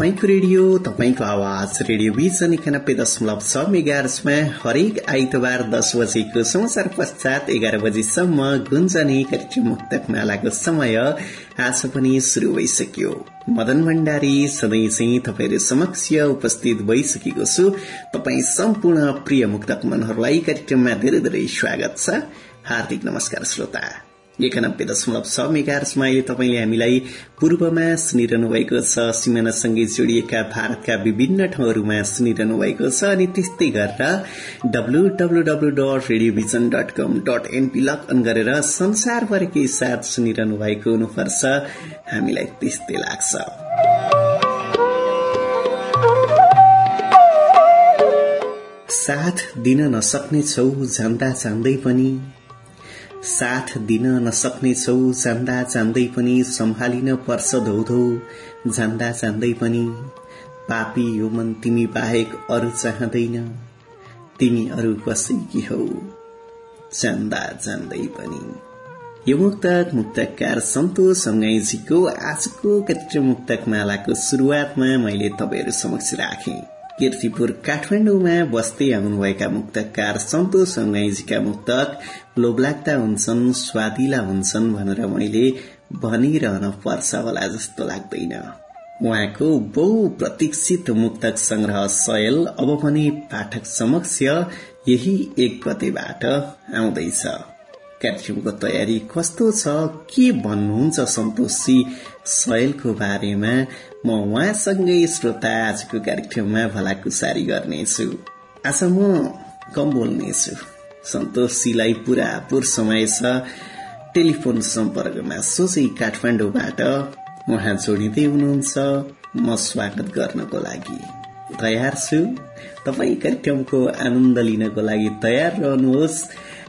तपाईँको रेडियो तपाईँको आवाज रेडियो भिजन एकानब्बे दशमलव छ मेगार्समा हरेक आइतबार दस बजेको समाचार पश्चात एघार बजीसम्म गुन्जने कार्यक्रम मुक्तक मालाको समय आज पनि शुरू भइसक्यो। मदन भण्डारी सधैँ चाहिँ तपाईँहरू समक्ष उपस्थित भइसकेको छु। तपाईँ सम्पूर्ण प्रिय मुक्तक मनहरूलाई कार्यक्रममा धेरै धेरै स्वागत छ। हार्दिक नमस्कार श्रोता। एकानब्बे दशमलव छ। मेगार्समा अहिले तपाईँले हामीलाई पूर्वमा सुनिरहनु भएको छ। सिमानासँगै जोडिएका भारतका विभिन्न ठाउँहरूमा सुनिरहनु भएको छ अनि त्यस्तै गरेर W W W dot radio vision dot com dot NP log on गरेर संसारभरिकै साथ सुनिरहनु भएको हुनुपर्छ। हामीलाई त्यस्तै लाग्छ। साथ दिन नसक्ने छौ जान्दा जान्दै पनि। साथ दिन नसक्नेछौ जान्दा जान्दै पनि सम्हालिन पर्छ धौधौ जान्दा जान्दै पनि। पापी यो मन तिमी बाहेक अरू चाहँदैन तिमी अरू कसैकी हौ जान्दा जान्दै पनि। यो मुक्तक मुक्तकार सन्तोष सङ्गाईजीको आजको कार्यक्रम मुक्तक मालाको शुरूआतमा मैले तपाईँहरू समक्ष राखेँ। किर्तिपुर काठमाडौँमा बस्दै आउनुभएका मुक्तकार सन्तोष अंगाईजीका मुक्तक लोभलाग्दा हुन्छन् स्वादिला हुन्छन् भनेर मैले भनिरहन पर्छ होला जस्तो लाग्दैन। उहाँको बहुप्रतीक्षित मुक्तक संग्रह सयल अब पनि पाठक समक्ष यही एक गतेबाट आउँदैछ। कार्यक्रमको तयारी कस्तो छ के भन्नुहुन्छ सन्तोषजी सयलको बारेमा म उहाँसँगै श्रोता आजको कार्यक्रममा भलाकुसारी गर्नेछु। आज म कम बोल्नेछु। सन्तोषजीलाई पुरापुर समय छ। टेलिफोन सम्पर्कमा सोझै काठमाडौँबाट उहाँ जोडिँदै हुनुहुन्छ। म स्वागत गर्नको लागि तयार छु। तपाईँ कार्यक्रमको आनन्द लिनको लागि तयार रहनुहोस्।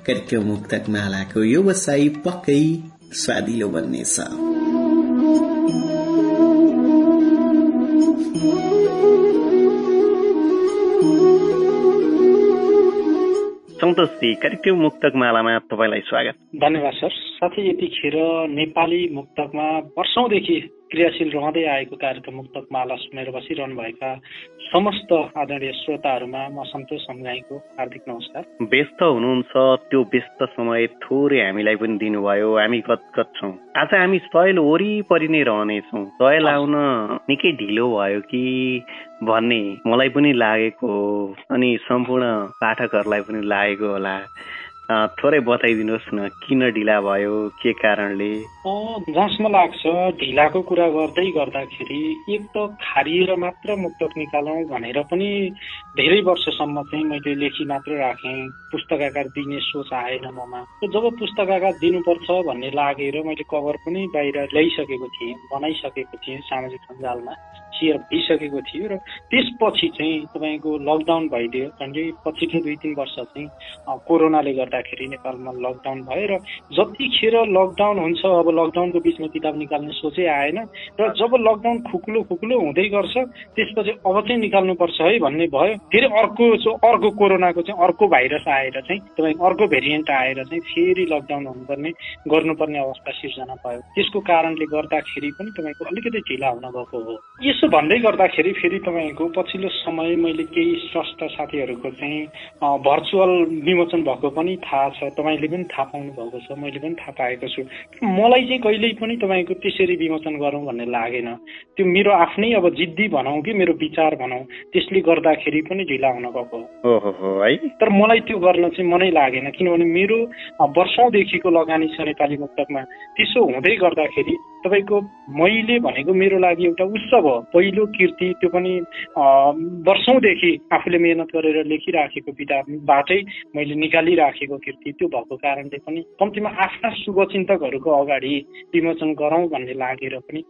कार्यक्रम मुक्तक मालाको यो बसाई पक्कै स्वादिलो बन्नेछ। सन्तोषजी कार्यक्रम मुक्तक मालामा तपाईँलाई स्वागत। धन्यवाद सर। साथै यतिखेर नेपाली मुक्तकमा वर्षौंदेखि क्रियाशील रहँदै आएको कार्यक्रम मुक्तक माला सुनेर बसिरहनुभएका समस्त आदरणीय श्रोताहरूमा म सन्तोष समगाईको हार्दिक नमस्कार। व्यस्त हुनुहुन्छ त्यो व्यस्त समय थोरै हामीलाई पनि दिनुभयो हामी गदगद छौँ। आज हामी सयल वरिपरि नै रहनेछौँ। सयल आउन निकै ढिलो भयो कि भन्ने मलाई पनि लागेको हो अनि सम्पूर्ण पाठकहरूलाई पनि लागेको होला। थोरै बताइदिनुहोस् न किन ढिला भयो के कारणले? जसमा लाग्छ ढिलाको कुरा गर्दै गर्दाखेरि एक त खारिएर मात्र मुक्तक निकालौँ भनेर पनि धेरै वर्षसम्म चाहिँ मैले लेखी मात्र राखेँ। पुस्तकाकार दिने सोच आएन ममा। जब पुस्तकाकार दिनुपर्छ भन्ने लागेर मैले कभर पनि बाहिर ल्याइसकेको थिएँ बनाइसकेको थिएँ सामाजिक सञ्जालमा सेयर भइसकेको थियो र त्यसपछि चाहिँ तपाईँको लकडाउन भइदियो। झन्डै पछिल्लो दुई तिन वर्ष चाहिँ कोरोनाले गर्दाखेरि नेपालमा लकडाउन भयो र जतिखेर लकडाउन हुन्छ अब लकडाउनको बिचमा किताब निकाल्ने सोचै आएन र जब लकडाउन खुकुलो खुकुलो हुँदै गर्छ त्यसपछि अब चाहिँ निकाल्नुपर्छ है भन्ने भयो। फेरि अर्को अर्को कोरोनाको चाहिँ अर्को भाइरस आएर चाहिँ तपाईँको अर्को भेरिएन्ट आएर चाहिँ फेरि लकडाउन हुनुपर्ने गर्नुपर्ने अवस्था सिर्जना भयो। त्यसको कारणले गर्दाखेरि पनि तपाईँको अलिकति ढिला हुन गएको हो। यसो भन्दै गर्दाखेरि फेरि तपाईँको पछिल्लो समय मैले केही स्वस्थ साथीहरूको चाहिँ भर्चुअल विमोचन भएको पनि थाहा छ तपाईँले पनि थाहा पाउनु भएको छ मैले पनि थाहा पाएको छु। मलाई चाहिँ कहिल्यै पनि तपाईँको त्यसरी विमोचन गरौँ भन्ने लागेन। त्यो मेरो आफ्नै अब जिद्दी भनौँ कि मेरो विचार भनौँ त्यसले गर्दाखेरि पनि ढिला हुन गएको है। तर मलाई त्यो गर्न चाहिँ मनै लागेन किनभने मेरो वर्षौँदेखिको लगानी छ नेपाली मुक्तकमा। त्यसो हुँदै गर्दाखेरि तपाईँको मैले भनेको मेरो लागि एउटा उत्सव हो। पहिलो कृति त्यो पनि वर्षौँदेखि आफूले मेहनत गरेर लेखिराखेको किताबबाटै मैले निकालिराखेको कृति त्यो भएको कारणले पनि कम्तीमा आफ्ना शुभचिन्तकहरूको अगाडि विमोचन गरौँ भन्ने लागेर पनि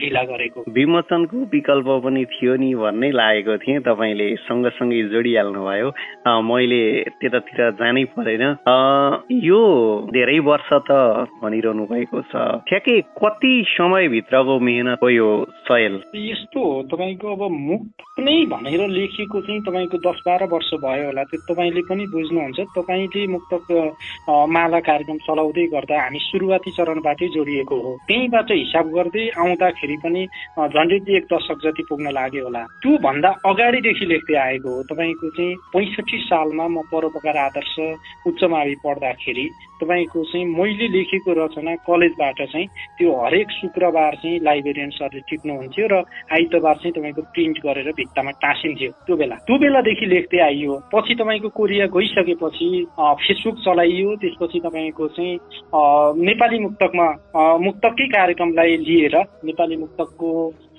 ढिला गरेको। विमोचनको विकल्प पनि थियो नि भन्ने लागेको थिएँ तपाईँले सँगसँगै जोडिहाल्नु भयो मैले त्यतातिर जानै परेन। यो धेरै वर्ष त भनिरहनु भएको छ। ठ्याक्कै कति समयभित्रको मेहनत हो यो सयल? यस्तो हो तपाईँको अब मुक्त नै भनेर लेखिएको चाहिँ तपाईँको दस बाह्र वर्ष भयो होला त्यो तपाईँले पनि बुझ्नुहुन्छ। तपाईँले मुक्तक माला कार्यक्रम चलाउँदै गर्दा हामी सुरुवाती चरणबाटै जोडिएको हो। त्यहीँबाट हिसाब गर्दै आउँदाखेरि पनि झन्डै एक दशक जति पुग्न लाग्यो होला। त्यो भन्दा अगाडिदेखि लेख्दै आएको हो। तपाईँको चाहिँ पैँसठी सालमा म परोपकार आदर्श उच्च मावि पढ्दाखेरि तपाईँको चाहिँ मैले लेखेको रचना कलेजबाट चाहिँ त्यो हरेक शुक्रबार चाहिँ लाइब्रेरियन सरले टिप्नुहुन्थ्यो र आइतबार चाहिँ तपाईँको प्रिन्ट गरेर भित्तामा टाँसिन्थ्यो। त्यो बेला। त्यो बेलादेखि लेख्दै आइयो। पछि तपाईँको कोरिया गइसकेपछि फेसबुक चलाइयो त्यसपछि तपाईँको चाहिँ नेपाली मुक्तकमा मुक्तकै कार्यक्रमलाई लिएर नेपाली मुक्तकको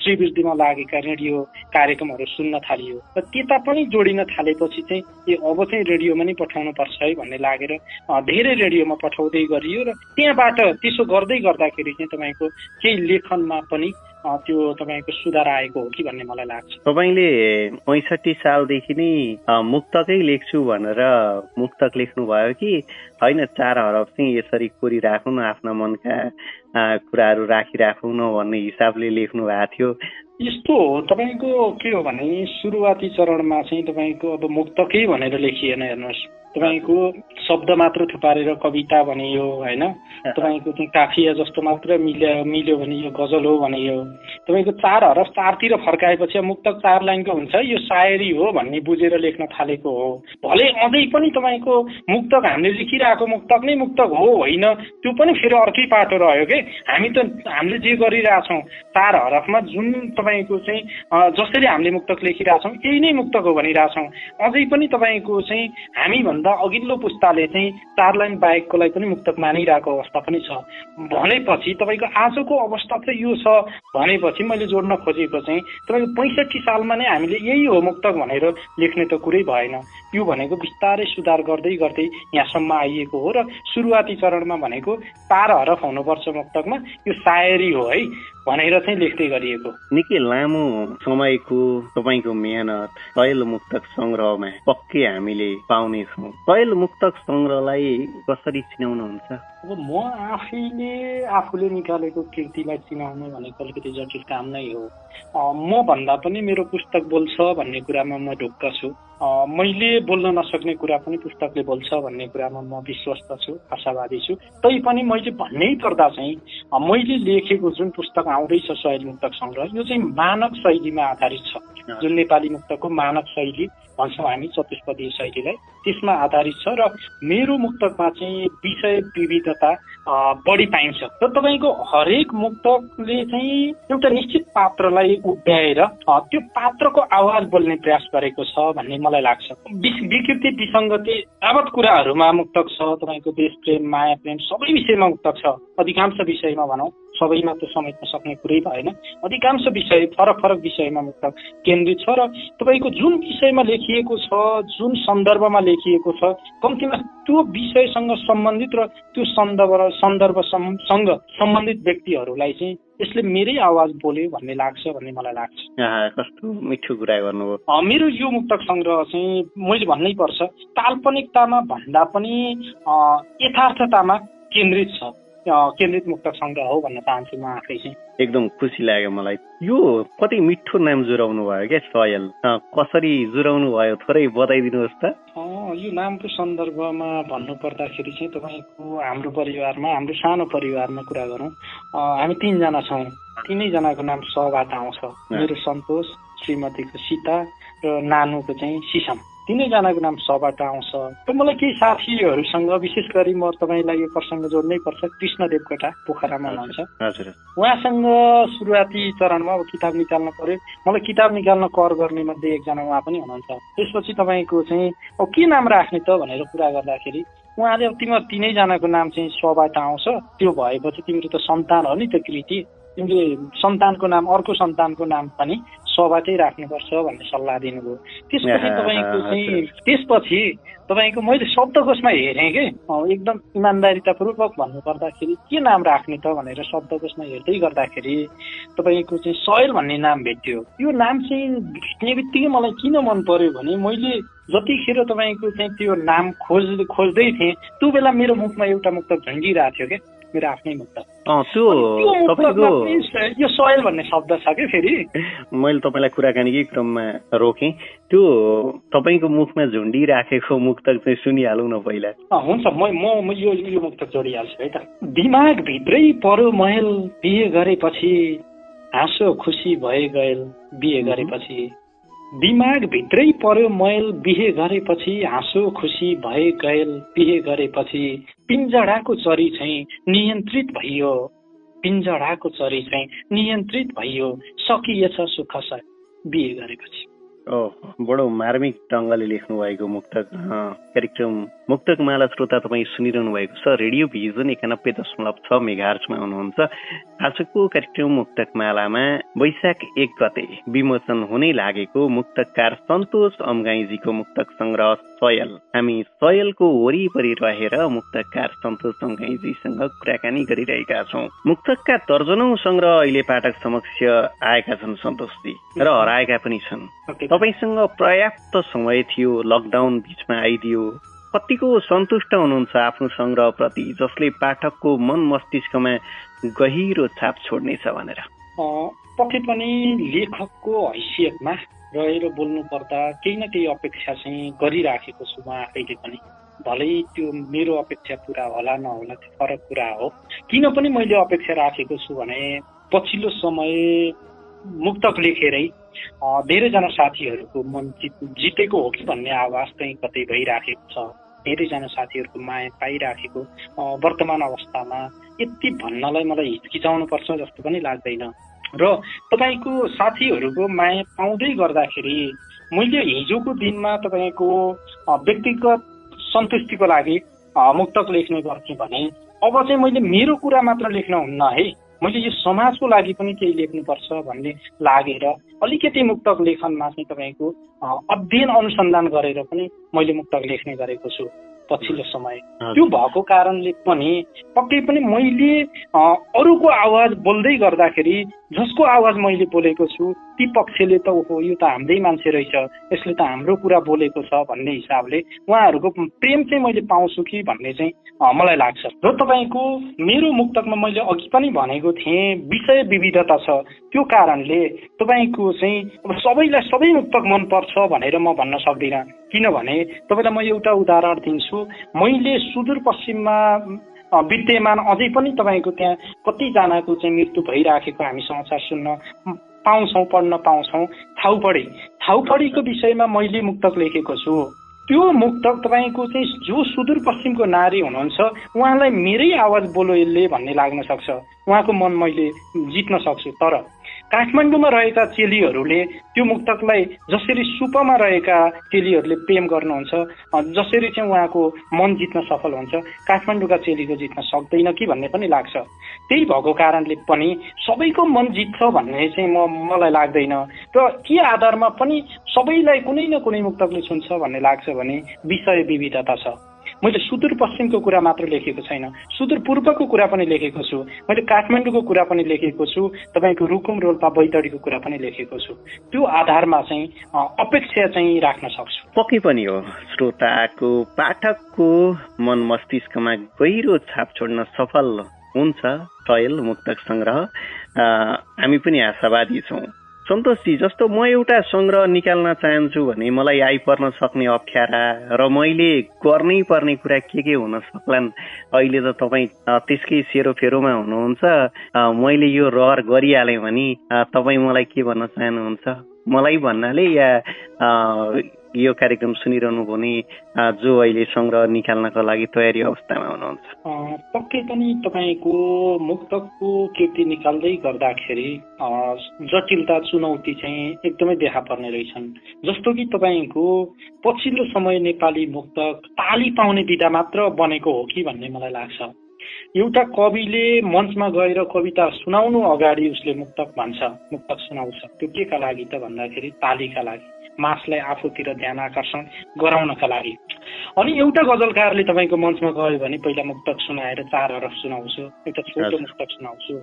श्रीवृद्धिमा लागेका रेडियो कार्यक्रमहरू सुन्न थालियो र त्यता पनि जोडिन थालेपछि चाहिँ ए अब चाहिँ रेडियोमा नै पठाउनु पर्छ है भन्ने लागेर धेरै रेडियोमा पठाउँदै गरियो र त्यहाँबाट त्यसो गर्दै गर्दाखेरि चाहिँ तपाईँको केही लेखनमा पनि त्यो तपाईँको सुधार आएको हो कि भन्ने मलाई लाग्छ। तपाईँले पैँसठी सालदेखि नै मुक्तकै लेख्छु भनेर मुक्तक लेख्नु भयो कि होइन चार हरफ चाहिँ यसरी कोरिराखौँ न आफ्ना मनका कुराहरू राखिराखौँ भन्ने हिसाबले लेख्नु भएको थियो। यस्तो हो तपाईँको के हो भने सुरुवाती चरणमा चाहिँ तपाईँको अब मुक्तकै भनेर लेखिएन हेर्नुहोस्। तपाईँको शब्द मात्र थुपारेर कविता भनियो होइन? तपाईँको चाहिँ काफिया जस्तो मात्र मिल्यो मिल्यो भने यो गजल हो भनियो। तपाईँको चार हरफ चारतिर फर्काएपछि मुक्तक चार लाइनको हुन्छ यो सायरी हो भन्ने बुझेर लेख्न थालेको हो। भले अझै पनि तपाईँको मुक्तक हामीले लेखिरहेको मुक्तक नै मुक्तक हो होइन? त्यो पनि फेरि अर्कै पाटो रह्यो कि? हामी त हामीले जे गरिरहेछौँ चार हरफमा जुन तपाईँको चाहिँ जसरी हामीले मुक्तक लेखिरहेछौँ यही नै मुक्तक हो भनिरहेछौँ। अझै पनि तपाईँको चाहिँ हामीभन्दा अघिल्लो पुस्ताले चाहिँ चार लाइन बाहेककोलाई पनि मुक्तक मानिरहेको अवस्था पनि छ। भनेपछि तपाईँको आजको अवस्था चाहिँ यो छ। भनेपछि मैले जोड्न खोजेको चाहिँ तपाईँको पैँसठी सालमा नै हामीले यही हो मुक्तक भनेर लेख्ने त कुरै भएन। यो भनेको बिस्तारै सुधार गर्दै गर्दै यहाँसम्म आइएको हो र सुरुवाती चरणमा भनेको चार हरफ हुनुपर्छ मुक्तकमा यो सायरी हो है भनेर चाहिँ लेख्दै गरिएको। निकै लामो समयको तपाईँको मेहनत मुक्तक सङ्ग्रहमा पक्कै हामीले पाउनेछौँ तैल मुक्तक सङ्ग्रहलाई कसरी चिनाउनुहुन्छ? अब म आफैले आफूले निकालेको कृतिलाई चिनाउनु भनेको अलिकति जटिल काम नै हो। म भन्दा पनि मेरो पुस्तक बोल्छ भन्ने कुरामा म ढुक्क छु। मैले बोल्न नसक्ने कुरा पनि पुस्तकले बोल्छ भन्ने कुरामा म विश्वस्त छु आशावादी छु। तैपनि मैले भन्नै पर्दा चाहिँ मैले लेखेको जुन पुस्तक आउँदैछ शैली मुक्तक सङ्ग्रह यो चाहिँ मानक शैलीमा आधारित छ। जुन नेपाली मुक्तको मानक शैली भन्छौँ हामी चतुष्पदीय शैलीलाई त्यसमा आधारित छ र मेरो मुक्तकमा चाहिँ विषय विविधता बढी पाइन्छ। र तपाईँको हरेक मुक्तकले चाहिँ एउटा निश्चित पात्रलाई उभ्याएर त्यो पात्रको आवाज बोल्ने प्रयास गरेको छ भन्ने मलाई लाग्छ। विकृति विसङ्गति यावत कुराहरूमा मुक्तक छ तपाईँको देश प्रेम माया प्रेम सबै विषयमा मुक्तक छ। अधिकांश विषयमा भनौँ। सबैमा त समेट्न सक्ने कुरै भएन। अधिकांश विषय फरक फरक विषयमा मुक्तक केन्द्रित छ र तपाईँको जुन विषयमा लेखिएको छ जुन सन्दर्भमा लेखिएको छ कम्तीमा त्यो विषयसँग सम्बन्धित र त्यो सन्दर्भ र सन्दर्भसँग सम्बन्धित व्यक्तिहरूलाई चाहिँ यसले मेरै आवाज बोल्यो भन्ने लाग्छ भन्ने मलाई लाग्छ। कस्तो मिठो कुरा गर्नुभयो। मेरो यो मुक्तक सङ्ग्रह चाहिँ मैले भन्नै पर्छ काल्पनिकतामा भन्दा पनि यथार्थतामा केन्द्रित छ। केन्द्रित मुक्तक सङ्ग्रह हो भन्न चाहन्छु म आफै चाहिँ। एकदम खुसी लाग्यो मलाई। यो कति मिठो नाम जुराउनु भयो क्या सयल? कसरी जुराउनु भयो? थोरै बताइदिनुहोस् त। यो नामको सन्दर्भमा भन्नु पर्दाखेरि चाहिँ तपाईँको हाम्रो परिवारमा हाम्रो सानो परिवारमा कुरा गरौँ। हामी तिनजना छौँ। तिनैजनाको नाम सबाट आउँछ। मेरो सन्तोष श्रीमतीको सीता र नानुको चाहिँ सिसम। तिनैजनाको नाम सबाट आउँछ। र मलाई केही साथीहरूसँग विशेष गरी म तपाईँलाई यो प्रसङ्ग जोड्नै पर्छ। कृष्ण देवकोटा पोखरामा हुनुहुन्छ। उहाँसँग सुरुवाती चरणमा अब किताब निकाल्न पर्यो मलाई किताब निकाल्न कर गर्ने मध्ये एकजना उहाँ पनि हुनुहुन्छ। त्यसपछि तपाईँको चाहिँ अब के नाम राख्ने त भनेर कुरा गर्दाखेरि उहाँले अब तिम्रो तिनैजनाको नाम चाहिँ सबाट आउँछ। त्यो भएपछि तिम्रो त सन्तान हो नि त कृति। तिमीले सन्तानको नाम अर्को सन्तानको नाम पनि सबाटै राख्नुपर्छ भन्ने सल्लाह दिनुभयो। त्यसपछि तपाईँको चाहिँ त्यसपछि तपाईँको मैले शब्दकोशमा हेरेँ कि? एकदम इमान्दारितापूर्वक भन्नु पर्दाखेरि के नाम राख्ने त भनेर शब्दकोशमा हेर्दै गर्दाखेरि तपाईँको चाहिँ सयल भन्ने नाम भेट्यो। यो नाम चाहिँ भेट्ने बित्तिकै मलाई किन मन पर्यो भने मैले जतिखेर तपाईँको चाहिँ त्यो नाम खोज खोज्दै थिएँ त्यो बेला मेरो मुखमा एउटा मुक्त झन्डिरहेको थियो क्या मेरो आफ्नै मुक्त यो सोयल भन्ने शब्द छ कि फेरि? मैले तपाईँलाई कुराकानीकै क्रममा रोकेँ। त्यो तपाईँको मुखमा झुन्डिराखेको मुक्तक चाहिँ सुनिहालौँ न पहिला। हुन्छ। म म यो यो मुक्तक जोडिहाल्छु है त। दिमाग भित्रै परो महल बिहे गरेपछि हाँसो खुसी भए गएल बिहे गरेपछि। दिमाग भित्रै पर्यो मैल बिहे गरेपछि हाँसो खुसी भए गएल बिहे गरेपछि पिन्जडाको चरी चाहिँ नियन्त्रित भइयो। पिन्जडाको चरी चाहिँ नियन्त्रित भइयो। सकिएछ सुख बिहे गरेपछि। बडो मार्मिक ढङ्गले लेख्नु भएको मुक्तक कार्यक्रम मुक्तक माला श्रोता तपाईँ सुनिरहनु भएको छ। रेडियो भिजन एकानब्बे दशमलव छ मेघार्चमा हुनुहुन्छ। आजको कार्यक्रम मुक्तक मालामा वैशाख एक गते विमोचन हुनै लागेको मुक्तकार सन्तोष अमगाईजीको मुक्तक संग्रह सयल। हामी सयलको वरिपरि रहेर मुक्तकार सन्तोष अमगाईजीसँग कुराकानी गरिरहेका छौँ। मुक्तकका दर्जनौ संग्रह अहिले पाठक समक्ष आएका छन् सन्तोषजी र हराएका पनि छन्। तपाईँसँग पर्याप्त समय थियो लकडाउन बिचमा आइदियो। कतिको सन्तुष्ट हुनुहुन्छ आफ्नो सङ्ग्रहप्रति जसले पाठकको मन मस्तिष्कमा गहिरो छाप छोड्नेछ भनेर? पक्कै पनि लेखकको हैसियतमा रहेर बोल्नु पर्दा केही न केही अपेक्षा चाहिँ गरिराखेको छु म आफैले पनि। भलै त्यो मेरो अपेक्षा पुरा होला नहोला त्यो फरक कुरा हो। किन पनि मैले अपेक्षा राखेको छु भने पछिल्लो समय मुक्तक लेखेरै धेरैजना साथीहरूको मन जितेको हो कि भन्ने आवाज चाहिँ कतै भइराखेको छ। धेरैजना साथीहरूको माया पाइराखेको वर्तमान अवस्थामा यति भन्नलाई मलाई हिचकिचाउनु पर्छ जस्तो पनि लाग्दैन। र तपाईँको साथीहरूको माया पाउँदै गर्दाखेरि मैले हिजोको दिनमा तपाईँको व्यक्तिगत सन्तुष्टिको लागि मुक्तक लेख्ने गर्थेँ भने अब चाहिँ मैले मेरो कुरा मात्र लेख्न हुन्न है। मैले यो समाजको लागि पनि केही लेख्नुपर्छ भन्ने लागेर अलिकति मुक्तक लेखनमा चाहिँ तपाईँको अध्ययन अनुसन्धान गरेर पनि मैले मुक्तक लेख्ने गरेको छु पछिल्लो समय। त्यो भएको कारणले पनि पक्कै पनि मैले अरूको आवाज बोल्दै गर्दाखेरि जसको आवाज मैले बोलेको छु ती पक्षले त ओहो यो त हाम्रै मान्छे रहेछ। यसले त हाम्रो कुरा बोलेको छ भन्ने हिसाबले उहाँहरूको प्रेम चाहिँ मैले पाउँछु कि भन्ने चाहिँ मलाई लाग्छ। र तपाईँको मेरो मुक्तकमा मैले अघि पनि भनेको थिएँ विषय विविधता छ। त्यो कारणले तपाईँको चाहिँ अब सबैलाई सबै मुक्तक मनपर्छ भनेर म भन्न सक्दिनँ। किनभने तपाईँलाई म एउटा उदाहरण दिन्छु। मैले सुदूरपश्चिममा विद्यमान अझै पनि तपाईँको त्यहाँ कतिजनाको चाहिँ मृत्यु भइराखेको हामी समाचार सुन्न पाउँछौँ पढ्न पाउँछौँ। थाउपडी थाउपडीको विषयमा मैले मुक्तक लेखेको छु। त्यो मुक्तक तपाईँको चाहिँ जो सुदूरपश्चिमको नारी हुनुहुन्छ उहाँलाई मेरै आवाज बोलो यसले भन्ने लाग्न सक्छ। उहाँको मन मैले जित्न सक्छु। तर काठमाडौँमा रहेका चेलीहरूले त्यो मुक्तकलाई जसरी सुपमा रहेका चेलीहरूले प्रेम गर्नुहुन्छ जसरी चाहिँ उहाँको मन जित्न सफल हुन्छ काठमाडौँका चेलीको जित्न सक्दैन कि भन्ने पनि लाग्छ। त्यही भएको कारणले पनि सबैको मन जित्छ भन्ने चाहिँ म मलाई लाग्दैन। र के आधारमा पनि सबैलाई कुनै न कुनै मुक्तकले छुन्छ भन्ने लाग्छ भने विषय विविधता छ। मैले सुदूरपश्चिमको कुरा मात्र लेखेको छैन। सुदूरपूर्वको कुरा पनि लेखेको छु। मैले काठमाडौँको कुरा पनि लेखेको छु। तपाईँको रुकुम रोल्पा बैतडीको कुरा पनि लेखेको छु। त्यो आधारमा चाहिँ अपेक्षा चाहिँ राख्न सक्छु। पक्कै पनि हो। श्रोताको पाठकको मन मस्तिष्कमा गहिरो छाप छोड्न सफल हुन्छ। मुक्तक सङ्ग्रह हामी पनि आशावादी छौँ। सन्तोषजी जस्तो म एउटा सङ्ग्रह निकाल्न चाहन्छु भने मलाई आइपर्न सक्ने अप्ठ्यारा र मैले गर्नै पर्ने कुरा के के हुन सक्लान्? अहिले त तपाईँ त्यसकै सेरोफेरोमा हुनुहुन्छ। मैले यो रहर गरिहालेँ भने तपाईँ मलाई के भन्न चाहनुहुन्छ? मलाई भन्नाले या यो कार्यक्रम सुनिरहनु भने जो अहिले सङ्ग्रह निकाल्नको लागि तयारी अवस्थामा हुनुहुन्छ। पक्कै पनि तपाईँको मुक्तकको कृति निकाल्दै गर्दाखेरि जटिलता चुनौती चाहिँ एकदमै देखा पर्ने रहेछन्। जस्तो कि तपाईँको पछिल्लो समय नेपाली मुक्तक ताली पाउने विधा मात्र बनेको हो कि भन्ने मलाई लाग्छ। एउटा कविले मञ्चमा गएर कविता सुनाउनु अगाडि उसले मुक्तक भन्छ। मुक्तक सुनाउँछ। त्यो के का लागि त भन्दाखेरि तालीका लागि। मासलाई आफूतिर ध्यान आकर्षण गराउनका लागि। अनि एउटा गजलकारले तपाईँको मञ्चमा गयो भने पहिला मुक्तक सुनाएर चार हरफ सुनाउँछु एउटा छोटो मुक्तक सुनाउँछु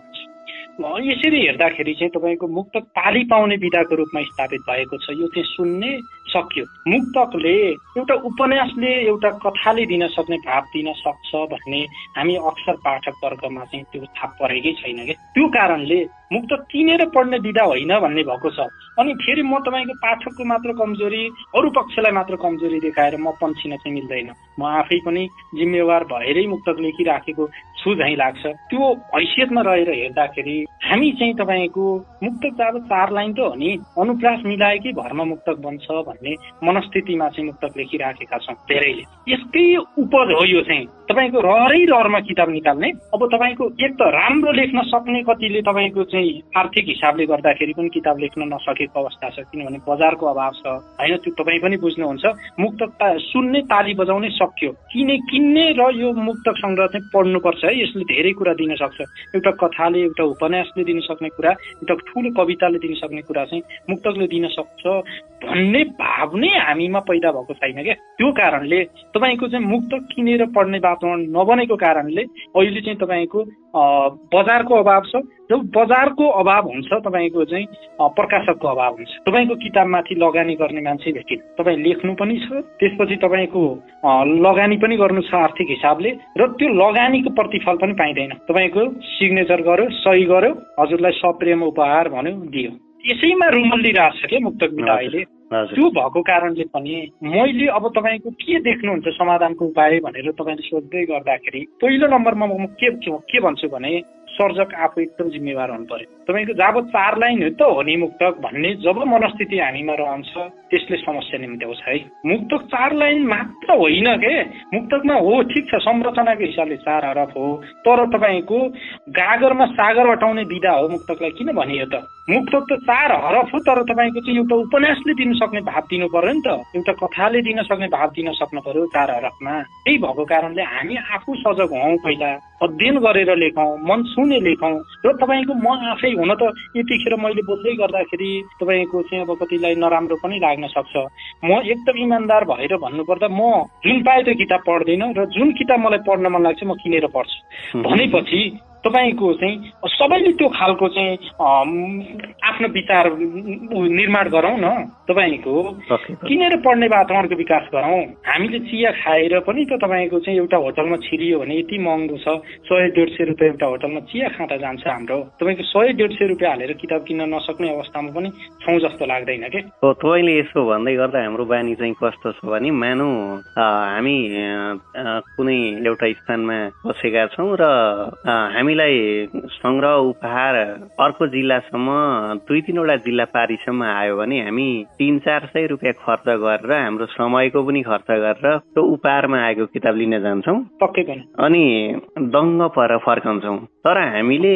यसरी हेर्दाखेरि चाहिँ तपाईँको मुक्तक ताली पाउने विधाको रूपमा स्थापित भएको छ। यो चाहिँ सुन्ने सक्यो। मुक्तकले एउटा उपन्यासले एउटा कथाले दिन सक्ने भाव दिन सक्छ भन्ने हामी अक्सर पाठक वर्गमा चाहिँ त्यो थाहा परेकै छैन क्या त्यो कारणले मुक्त किनेर पढ्ने विधा होइन भन्ने भएको छ। अनि फेरि म तपाईँको पाठकको मात्र कमजोरी अरू पक्षलाई मात्र कमजोरी देखाएर म पन्छिन चाहिँ मिल्दैन। म आफै पनि जिम्मेवार भएरै मुक्तक लेखिराखेको छु झैँ लाग्छ। त्यो हैसियतमा रहेर हेर्दाखेरि हामी चाहिँ तपाईँको मुक्तक त अब चार लाइन त हो नि। अनुप्रास मिलाएकै भरमा मुक्तक बन्छ भन्ने मनस्थितिमा चाहिँ मुक्तक लेखिराखेका छौँ धेरैले। यसकै उपज हो यो चाहिँ। तपाईँको रहरै रहरमा किताब निकाल्ने अब तपाईँको एक त राम्रो लेख्न सक्ने कतिले तपाईँको चाहिँ आर्थिक हिसाबले गर्दाखेरि पनि किताब लेख्न नसकेको अवस्था छ किनभने बजारको अभाव छ। होइन त्यो तपाईँ पनि बुझ्नुहुन्छ। मुक्तक सुन्ने ताली बजाउने सक्यो। किने किन्ने र यो मुक्तक सङ्ग्रह चाहिँ पढ्नुपर्छ है यसले धेरै कुरा दिन सक्छ। एउटा कथाले एउटा उपन्यासले दिन सक्ने कुरा एउटा ठुलो कविताले दिन सक्ने कुरा चाहिँ मुक्तकले दिन सक्छ भन्ने भाव नै हामीमा पैदा भएको छैन क्या। त्यो कारणले तपाईँको चाहिँ मुक्तक किनेर पढ्ने वातावरण नबनेको कारणले अहिले चाहिँ तपाईँको बजारको अभाव छ जब बजारको अभाव हुन्छ तपाईँको चाहिँ प्रकाशकको अभाव हुन्छ। तपाईँको किताबमाथि लगानी गर्ने मान्छे भेटिन्। तपाईँ लेख्नु पनि छ त्यसपछि तपाईँको लगानी पनि गर्नु छ आर्थिक हिसाबले र त्यो लगानीको प्रतिफल पनि पाइँदैन। तपाईँको सिग्नेचर गर्यो सही गर्यो हजुरलाई सप्रेम उपहार भन्यो दियो। यसैमा रुमल्लिरहेको छ क्या मुक्तक अहिले। त्यो भएको कारणले पनि मैले अब तपाईँको के देख्नुहुन्छ समाधानको उपाय भनेर तपाईँले सोध्दै गर्दाखेरि पहिलो नम्बरमा म के के भन्छु भने सर्जक आफू एकदम जिम्मेवार हुनु पर्यो। तपाईँको जब चार लाइन त हो नि मुक्तक भन्ने जब मनस्थिति हामीमा रहन्छ त्यसले समस्या निम्त्याउँछ है। मुक्तक चार लाइन मात्र होइन के? मुक्तकमा हो ठिक छ संरचनाको हिसाबले चार हरफ हो तर तपाईँको गागरमा सागर हटाउने विधा हो मुक्तकलाई किन भनियो त? मुक्तक त चार हरफ हो तर तपाईँको चाहिँ एउटा उपन्यासले दिन सक्ने भाव दिनु पर्यो नि त। एउटा कथाले दिन सक्ने भाव दिन सक्नु पर्यो चार हरफमा। त्यही भएको कारणले हामी आफू सजग हौ पहिला अध्ययन गरेर लेखौँ मन सुने लेखौँ। र तपाईँको म आफै हुन त यतिखेर मैले बोल्दै गर्दाखेरि तपाईँको चाहिँ अब कतिलाई नराम्रो पनि लाग्न सक्छ। म एकदम इमान्दार भएर भन्नुपर्दा म जुन पाए त्यो किताब पढ्दिनँ र जुन किताब मलाई पढ्न मन लाग्छ म किनेर पढ्छु। भनेपछि तपाईँको चाहिँ सबैले त्यो खालको चाहिँ आफ्नो विचार निर्माण गरौँ न तपाईँको। किनेर पढ्ने वातावरणको विकास गरौँ। हामीले चिया खाएर पनि त तपाईँको चाहिँ एउटा होटलमा छिरियो भने यति महँगो छ सय डेढ सय रुपियाँ एउटा होटलमा चिया खाँदा जान्छ हाम्रो। तपाईँको सय डेढ सय रुपियाँ हालेर किताब किन्न नसक्ने अवस्थामा पनि छौँ जस्तो लाग्दैन के? तपाईँले यसो भन्दै गर्दा हाम्रो बानी चाहिँ कस्तो छ भने मानौ हामी कुनै एउटा स्थानमा बसेका छौँ र हामी हामीलाई सङ्ग्रह उपहार अर्को जिल्लासम्म दुई तिनवटा जिल्ला पारीसम्म आयो भने हामी तिन चार सय रुपियाँ खर्च गरेर हाम्रो समयको पनि खर्च गरेर त्यो उपहारमा आएको किताब लिन जान्छौँ। पक्कै पनि। अनि दङ्ग पर फर्कन्छौँ। तर हामीले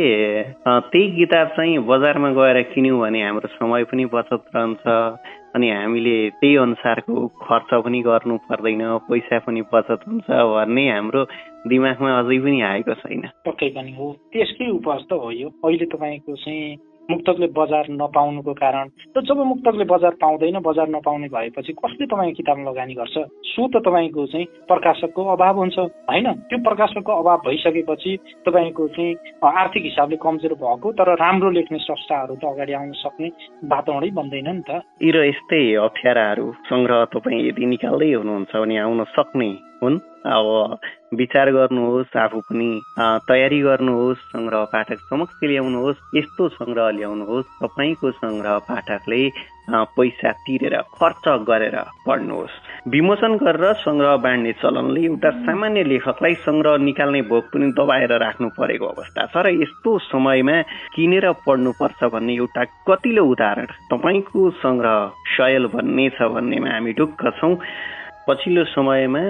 त्यही किताब चाहिँ बजारमा गएर किन्यौँ भने हाम्रो समय पनि बचत रहन्छ। अनि हामीले त्यही अनुसारको खर्च पनि गर्नु पर्दैन पैसा पनि बचत हुन्छ भन्ने हाम्रो दिमागमा अझै पनि आएको छैन। पक्कै पनि हो। त्यसकै उपज त हो यो। अहिले तपाईँको चाहिँ मुक्तकले बजार नपाउनुको कारण र जब मुक्तकले बजार पाउँदैन बजार नपाउने भएपछि कसले तपाईँ किताब लगानी गर्छ? सो त तपाईँको चाहिँ प्रकाशकको अभाव हुन्छ होइन? त्यो प्रकाशकको अभाव भइसकेपछि तपाईँको चाहिँ आर्थिक हिसाबले कमजोर भएको तर राम्रो लेख्ने संस्थाहरू त अगाडि आउन सक्ने वातावरणै बन्दैन नि त। यी र यस्तै अप्ठ्याराहरू सङ्ग्रह तपाईँ यदि निकाल्दै हुनुहुन्छ भने आउन सक्ने। हुन्। अब विचार गर्नुहोस् आफू पनि तयारी गर्नुहोस् सङ्ग्रह पाठक समक्ष ल्याउनुहोस् यस्तो सङ्ग्रह ल्याउनुहोस् तपाईँको सङ्ग्रह पाठकले पैसा तिरेर खर्च गरेर पढ्नुहोस्। विमोचन गरेर सङ्ग्रह बाँड्ने चलनले एउटा सामान्य लेखकलाई सङ्ग्रह निकाल्ने भोग पनि दबाएर राख्नु परेको अवस्था छ र यस्तो समयमा किनेर पढ्नुपर्छ भन्ने एउटा कतिलो उदाहरण तपाईँको सङ्ग्रह सयल भन्ने छ भन्नेमा हामी ढुक्क छौँ। पछिल्लो समयमा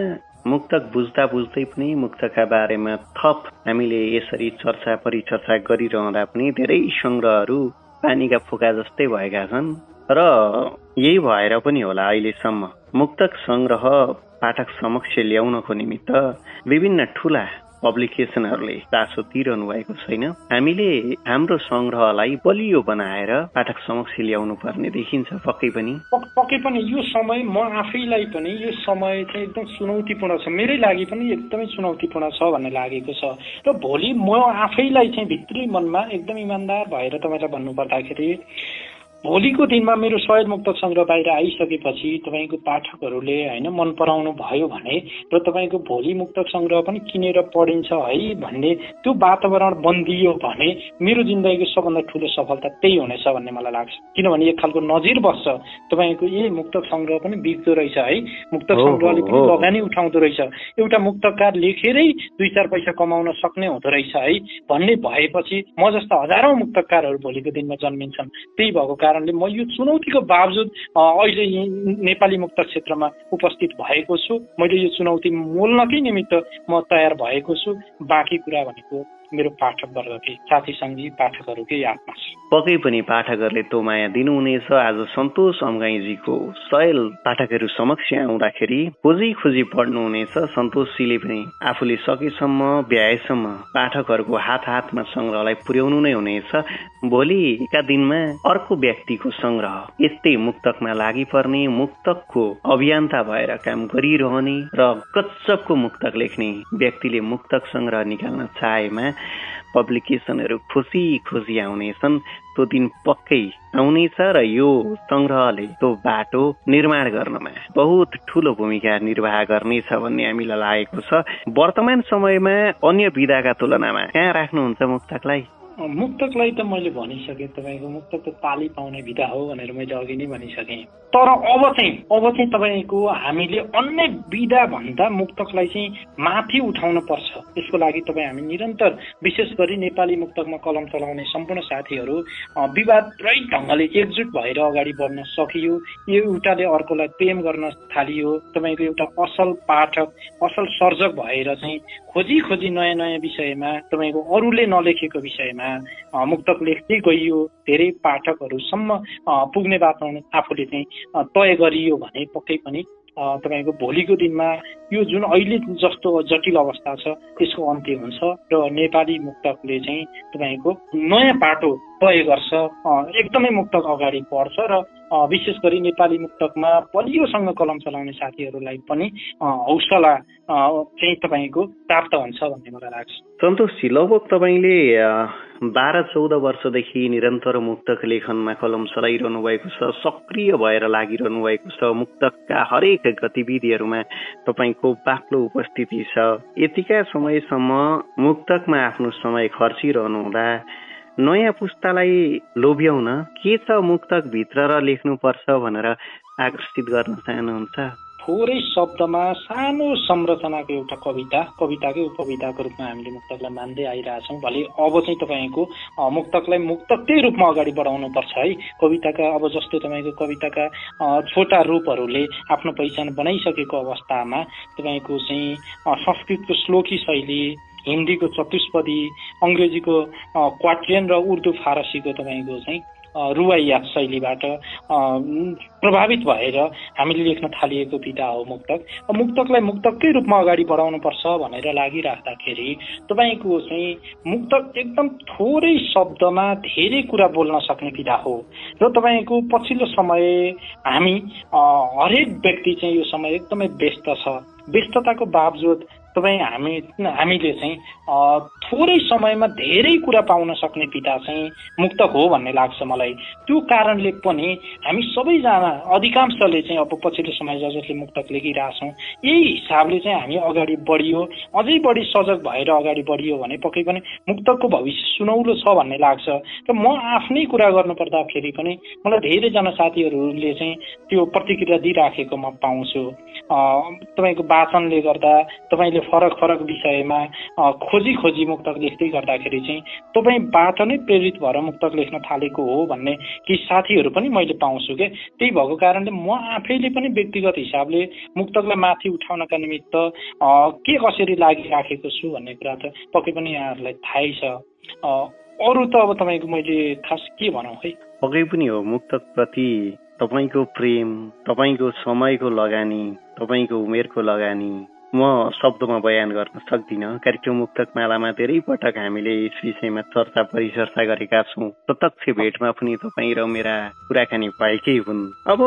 मुक्तक बुझ्दा बुझ्दै पनि मुक्तका बारेमा थप हामीले यसरी चर्चा परिचर्चा गरिरहँदा पनि धेरै सङ्ग्रहहरू पानीका फोका जस्तै भएका छन्। र यही भएर पनि होला अहिलेसम्म। मुक्तक सङ्ग्रह पाठक समक्ष ल्याउनको निमित्त विभिन्न ठुला पब्लिकेसनहरूले चासो दिइरहनु भएको छैन। हामीले हाम्रो सङ्ग्रहलाई बलियो बनाएर पाठक समक्ष ल्याउनु पर्ने देखिन्छ पक्कै पनि। पक्कै पनि यो समय म आफैलाई पनि यो समय चाहिँ एकदम चुनौतीपूर्ण छ। मेरै लागि पनि एकदमै चुनौतीपूर्ण छ भन्ने लागेको छ। र भोलि म आफैलाई चाहिँ भित्री मनमा एकदम इमान्दार भएर तपाईँलाई भन्नु पर्दाखेरि भोलिको दिनमा मेरो सहयोग मुक्त सङ्ग्रह बाहिर आइसकेपछि तपाईँको पाठकहरूले होइन मन पराउनु भयो भने र तपाईँको भोलि मुक्त सङ्ग्रह पनि किनेर पढिन्छ है भन्ने त्यो वातावरण बनिदियो भने मेरो जिन्दगीको सबभन्दा ठुलो सफलता त्यही हुनेछ भन्ने मलाई लाग्छ। किनभने एक खालको नजिर बस्छ। तपाईँको ए मुक्त सङ्ग्रह पनि बिग्दो रहेछ है। मुक्त सङ्ग्रहले पनि लगानी उठाउँदो रहेछ। एउटा मुक्तकार लेखेरै दुई चार पैसा कमाउन सक्ने हुँदो रहेछ है। भन्ने भएपछि म जस्ता हजारौँ मुक्तकारहरू भोलिको दिनमा जन्मिन्छन्। त्यही भएको कारणले म यो चुनौतीको बावजुद अहिले नेपाली मुक्त क्षेत्रमा उपस्थित भएको छु। मैले यो चुनौती मोल्नकै निमित्त म तयार भएको छु। बाँकी कुरा भनेको मेरो पाठक वर्गकै साथी सङ्गी पाठकहरूकै आत्मा छ। पक्कै पनि पाठकहरूले तो माया दिनुहुनेछ। आज सन्तोष अम्गाईजीको सयल पाठकहरू समक्ष आउँदाखेरि खोजी खोजी पढ्नुहुनेछ। सन्तोषजीले पनि आफूले सकेसम्म भ्याएसम्म पाठकहरूको हात हातमा सङ्ग्रहलाई पुर्याउनु नै हुनेछ। भोलिका दिनमा अर्को व्यक्तिको सङ्ग्रह यस्तै मुक्तकमा लागि पर्ने मुक्तकको अभियन्ता भएर काम गरिरहने र कच्चपको मुक्तक लेख्ने व्यक्तिले मुक्तक सङ्ग्रह निकाल्न चाहेमा पब्लिकेसनहरू खुसी खुसी आउनेछन्। त्यो दिन पक्कै आउनेछ र यो सङ्ग्रहले त्यो बाटो निर्माण गर्नमा बहुत ठुलो भूमिका निर्वाह गर्नेछ भन्ने हामीलाई लागेको छ। वर्तमान समयमा अन्य विधाका तुलनामा कहाँ राख्नुहुन्छ मुक्तकलाई? मुक्तकलाई त मैले भनिसकेँ तपाईँको मुक्तक त ताली पाउने विधा हो भनेर मैले अघि नै भनिसकेँ। तर अब चाहिँ अब चाहिँ तपाईँको हामीले अन्य विधा भन्दा मुक्तकलाई चाहिँ माथि उठाउन पर्छ। यसको लागि तपाईँ हामी निरन्तर विशेष गरी नेपाली मुक्तकमा कलम चलाउने सम्पूर्ण साथीहरू विवाद रहित ढङ्गले एकजुट भएर अगाडि बढ्न सकियो। यो एउटाले अर्कोलाई प्रेम गर्न थालियो। तपाईँको एउटा असल पाठक असल सर्जक भएर चाहिँ खोजी खोजी नयाँ नयाँ विषयमा तपाईँको अरूले नलेखेको विषयमा मुक्तक लेख्दै गइयो धेरै पाठकहरूसम्म पुग्ने वातावरण आफूले चाहिँ तय गरियो भने पक्कै पनि तपाईँको भोलिको दिनमा यो जुन अहिले जस्तो जटिल अवस्था छ त्यसको अन्त्य हुन्छ र नेपाली मुक्तकले चाहिँ तपाईँको नयाँ बाटो तय गर्छ एकदमै मुक्तक अगाडि बढ्छ र विशेष गरी नेपाली मुक्तकमा बलियोसँग कलम चलाउने साथीहरूलाई पनि हौसला चाहिँ तपाईँको प्राप्त हुन्छ भन्ने मलाई लाग्छ। सन्तोषजी लगभग तपाईँले बाह्र चौध वर्षदेखि निरन्तर मुक्तक लेखनमा कलम चलाइरहनु भएको छ सक्रिय भएर लागिरहनु भएको छ। मुक्तकका हरेक गतिविधिहरूमा तपाईँको बाक्लो उपस्थिति छ। यतिका समयसम्म मुक्तकमा आफ्नो समय खर्चिरहनु हुँदा नयाँ पुस्तालाई लोभ्याउन के छ मुक्तक भित्र र लेख्नुपर्छ भनेर आकर्षित गर्न चाहनुहुन्छ? थोरै शब्दमा सानो संरचनाको एउटा कविता कविताकै उपविधाको रूपमा हामीले मुक्तकलाई मान्दै आइरहेछौँ। भोलि अब चाहिँ तपाईँको मुक्तकलाई मुक्तकै रूपमा अगाडि बढाउनुपर्छ है। कविताका अब जस्तो तपाईँको कविताका छोटा रूपहरूले आफ्नो पहिचान बनाइसकेको अवस्थामा तपाईँको चाहिँ संस्कृतको श्लोकी शैली हिन्दीको चतुष्पदी अङ्ग्रेजीको क्वाट्रियन र उर्दू फारसीको तपाईँको चाहिँ रुवाइया शैलीबाट प्रभावित भएर हामीले लेख्न थालिएको विधा हो मुक्तक। मुक्तकलाई मुक्तकै रूपमा अगाडि बढाउनुपर्छ भनेर लागिराख्दाखेरि तपाईँको चाहिँ मुक्तक एकदम थोरै शब्दमा धेरै कुरा बोल्न सक्ने विधा हो। र तपाईँको पछिल्लो समय हामी हरेक व्यक्ति चाहिँ यो समय एकदमै व्यस्त छ। व्यस्तताको बावजुद तपाईँ हामी हामीले चाहिँ थोरै समयमा धेरै कुरा पाउन सक्ने पिता चाहिँ मुक्तक हो भन्ने लाग्छ मलाई। त्यो कारणले पनि हामी सबैजना अधिकांशले चाहिँ अब पछिल्लो समय जसले मुक्तक लेखिरहेछौँ यही हिसाबले चाहिँ हामी अगाडि बढियो अझै बढी सजग भएर अगाडि बढियो भने पक्कै पनि मुक्तकको भविष्य सुनौलो छ भन्ने लाग्छ। र म आफ्नै कुरा गर्नुपर्दाखेरि पनि मलाई धेरैजना साथीहरूले चाहिँ त्यो प्रतिक्रिया दिइराखेको म पाउँछु। तपाईँको वाचनले गर्दा तपाईँले फरक फरक विषयमा खोजी खोजी मुक्तक लेख्दै गर्दाखेरि चाहिँ तपाईँबाट नै प्रेरित भएर मुक्तक लेख्न थालेको हो भन्ने केही साथीहरू पनि मैले पाउँछु क्या त्यही भएको कारणले म आफैले पनि व्यक्तिगत हिसाबले मुक्तकलाई माथि उठाउनका निमित्त के कसरी लागिराखेको छु भन्ने कुरा त पक्कै पनि यहाँहरूलाई थाहै छ। अरू त अब तपाईँको मैले खास के भनौँ है? पक्कै पनि हो मुक्तकप्रति तपाईँको प्रेम तपाईँको समयको लगानी तपाईँको उमेरको लगानी म शब्दमा बयान गर्न सक्दिनँ। कार्यक्रम मुक्तक मालामा धेरै पटक हामीले यस विषयमा चर्चा परिचर्चा गरेका छौँ। प्रत्यक्ष भेटमा पनि तपाईँ र मेरा कुराकानी भएकै हुन्। अब